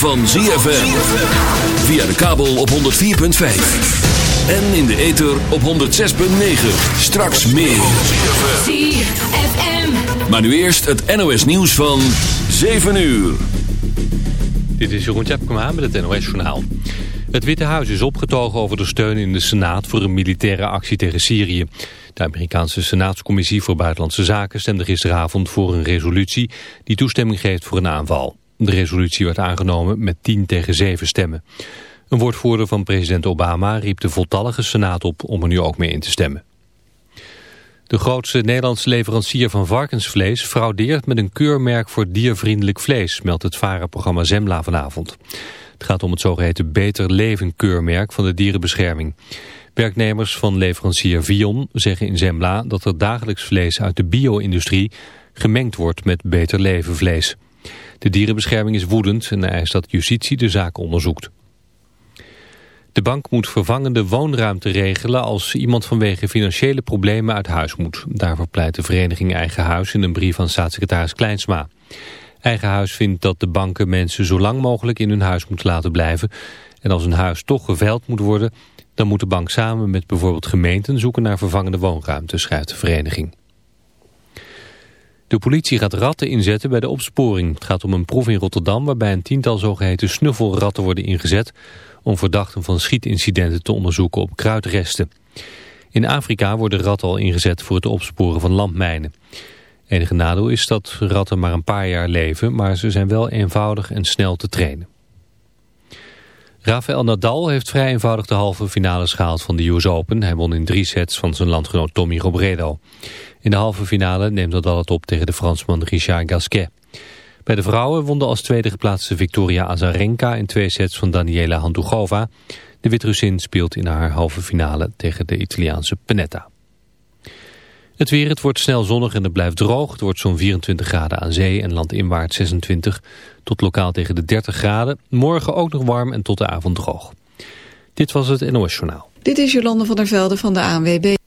van ZFM. Via de kabel op 104.5. En in de ether op 106.9. Straks meer. ZFM. Maar nu eerst het NOS nieuws van 7 uur. Dit is Jeroen Tjepkema met het NOS Journaal. Het Witte Huis is opgetogen over de steun in de Senaat voor een militaire actie tegen Syrië. De Amerikaanse Senaatscommissie voor Buitenlandse Zaken stemde gisteravond voor een resolutie die toestemming geeft voor een aanval. De resolutie werd aangenomen met 10 tegen 7 stemmen. Een woordvoerder van president Obama riep de voltallige Senaat op om er nu ook mee in te stemmen. De grootste Nederlandse leverancier van varkensvlees fraudeert met een keurmerk voor diervriendelijk vlees, meldt het VARA-programma Zembla vanavond. Het gaat om het zogeheten Beter Leven keurmerk van de dierenbescherming. Werknemers van leverancier Vion zeggen in Zembla dat er dagelijks vlees uit de bio-industrie gemengd wordt met Beter Leven vlees. De dierenbescherming is woedend en eist dat justitie de zaak onderzoekt. De bank moet vervangende woonruimte regelen als iemand vanwege financiële problemen uit huis moet. Daarvoor pleit de vereniging Eigen Huis in een brief van staatssecretaris Kleinsma. Eigen Huis vindt dat de banken mensen zo lang mogelijk in hun huis moeten laten blijven. En als een huis toch geveild moet worden, dan moet de bank samen met bijvoorbeeld gemeenten zoeken naar vervangende woonruimte, schrijft de vereniging. De politie gaat ratten inzetten bij de opsporing. Het gaat om een proef in Rotterdam waarbij een tiental zogeheten snuffelratten worden ingezet om verdachten van schietincidenten te onderzoeken op kruidresten. In Afrika worden ratten al ingezet voor het opsporen van landmijnen. Enige nadeel is dat ratten maar een paar jaar leven, maar ze zijn wel eenvoudig en snel te trainen. Rafael Nadal heeft vrij eenvoudig de halve finale gehaald van de US Open. Hij won in drie sets van zijn landgenoot Tommy Robredo. In de halve finale neemt Nadal het op tegen de Fransman Richard Gasquet. Bij de vrouwen won de als tweede geplaatste Victoria Azarenka in twee sets van Daniela Handugova. De Wit-Russin speelt in haar halve finale tegen de Italiaanse Penetta. Het weer, het wordt snel zonnig en het blijft droog. Het wordt zo'n 24 graden aan zee en landinwaarts 26 tot lokaal tegen de 30 graden. Morgen ook nog warm en tot de avond droog. Dit was het NOS Journaal. Dit is Jolande van der Velde van de ANWB.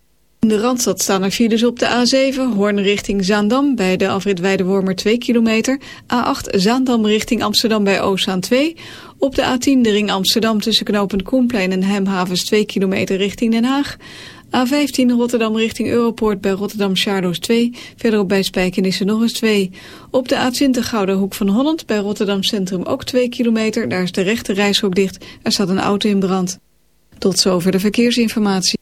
In de Randstad staan er files op de A7, Hoorn richting Zaandam... bij de afrit Weidewormer 2 kilometer. A8 Zaandam richting Amsterdam bij Oostzaan 2. Op de A10 de ring Amsterdam tussen knooppunt Koenplein en Hemhavens 2 kilometer richting Den Haag. A15 Rotterdam richting Europoort bij Rotterdam Charloes 2. Verderop bij Spijkenissen nog eens 2. Op de A20 Gouden Hoek van Holland bij Rotterdam Centrum ook 2 kilometer. Daar is de rechte reishok dicht. Er staat een auto in brand. Tot zover de verkeersinformatie.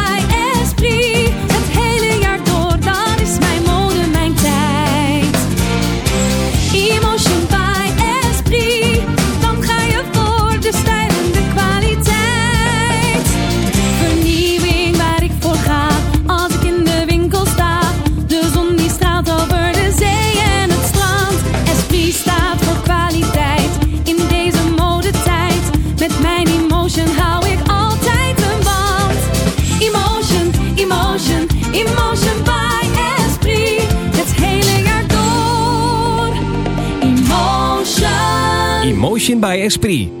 Emotion. Emotion by Esprit.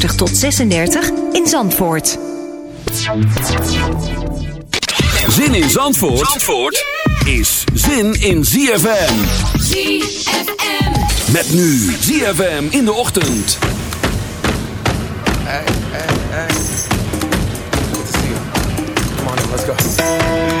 tot 36 in Zandvoort. Zin in Zandvoort, Zandvoort is zin in ZFM. ZFM. Met nu ZFM in de ochtend. Hey, hey, hey. Good to see you. Come on let's go.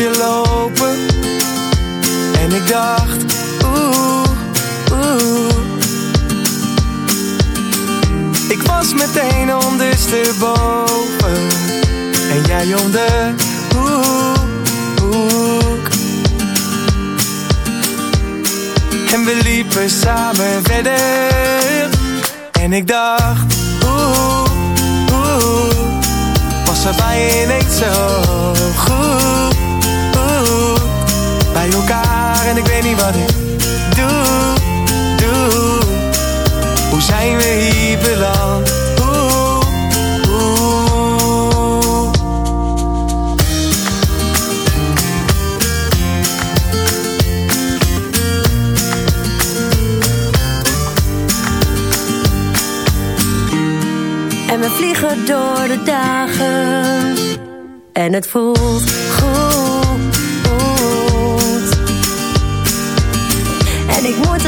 lopen. En ik dacht, oeh, oeh. Ik was meteen ondersteboven. En jij om de hoek. En we liepen samen verder. En ik dacht, oeh, oeh. Was erbij ineens zo goed elkaar en ik weet niet wat ik doe, doe. Hoe zijn we hier beland? Hoe, hoe? En we vliegen door de dagen en het voelt goed